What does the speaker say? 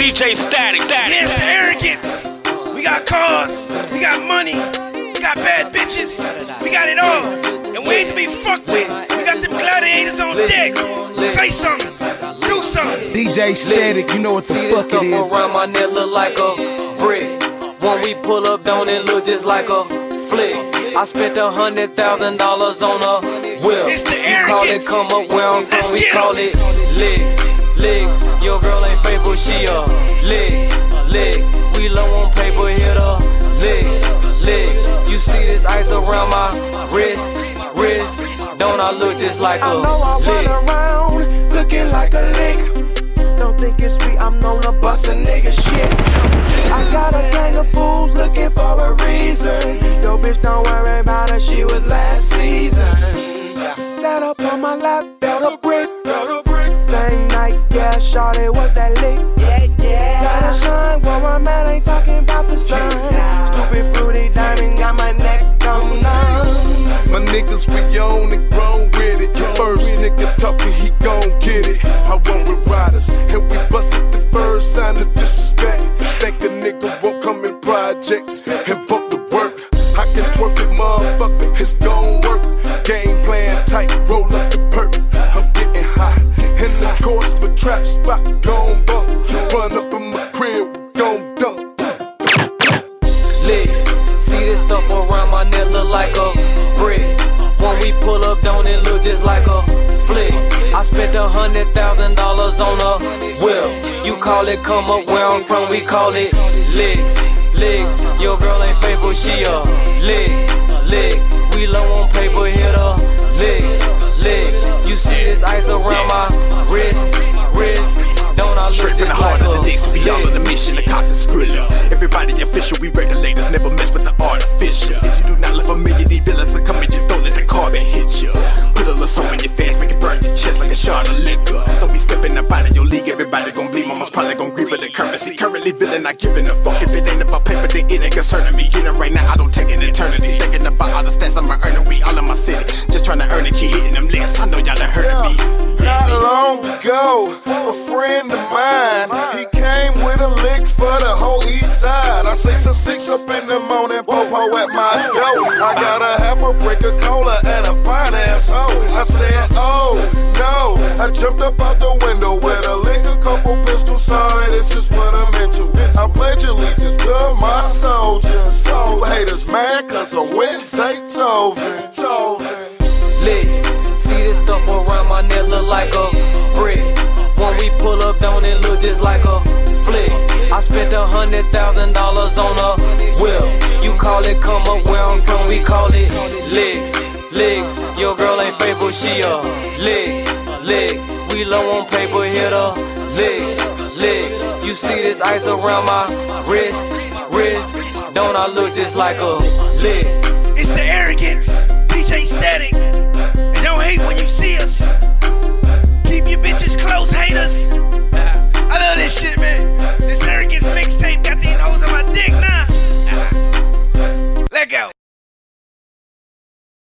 DJ Static, Static. Yes, the arrogance. We got cars, we got money, we got bad bitches, we got it all. And we ain't to be fucked with. We got them gladiators on deck. Say something, do something. DJ Static, you know what the See this fuck stuff it is. around my neck look like a brick. When we pull up, don't it look just like a flick? I spent a hundred thousand dollars on a whip. It's the you call it come up where I'm Let's from, we call it licks, licks. Your girl ain't faithful, she a lick, lick. We low on paper, hit a lick, lick. You see this ice around my wrist, wrist. Don't I look just like a I know I run around looking like a lick. Don't think it's sweet, I'm known to bust a nigga shit. I got a gang of fools looking for a reason. Yo, bitch, don't worry about her, she was last season. Sat up on my lap, felt a brick, felt a brick. Same night, yeah, shawty was that lick. Yeah, yeah. Gotta shine, where I'm at, ain't talking about the sun. Stupid fruity diamond got my neck on numb. My niggas, we on and grown with it. First nigga talking, he gon' get it. I want with riders, and we busted the first sign of disrespect. Think a nigga won't come in projects gon' bump. Run up in my crib, gon' dump. licks. See this stuff around my neck look like a brick. When we pull up, don't it look just like a flick? I spent a hundred thousand dollars on a whip. You call it come up where I'm from, we call it licks, licks. Your girl ain't faithful, she a lick, lick. We low on paper, hit a lick, lick. You see this ice around my wrist, wrist. Don't I look Straight from the heart like of the Dixie, we all on a mission to cop the skrilla. Everybody official, we regulators, never mess with the artificial. If you do not live a million, these villains come in your throat, let the carbon hit you. Put a little song in your face, make it burn your chest like a shot of liquor. Don't be stepping up out of your league, everybody gon' bleed. Mama's probably gon' grieve for currency. Currently villain, not giving a fuck. If it ain't about paper, then it ain't concerning me. Getting right now, I don't take an eternity. Thinking about all the stats I'ma earn a week, all in my city. Just trying to earn it, keep hitting them licks. I know y'all done heard of me. Not long ago, a friend of mine, he came with a lick for the whole east side. I say some six up in the morning, popo at my door. I got a half a brick of cola and a fine asshole. I said, oh no, I jumped up out the window with a I pledge allegiance to my soldiers. So haters mad cause I went Zaytoven. Tovin. licks. See this stuff around my neck look like a brick. When we pull up, don't it look just like a flick? I spent a hundred thousand dollars on a whip. You call it come up where I'm from, we call it licks, licks. Your girl ain't faithful, she a lick, lick. We low on paper, hit a lick, lick. You see this ice around my wrist, wrist. Don't I look just like a lick? It's the arrogance. DJ Static. And don't hate when you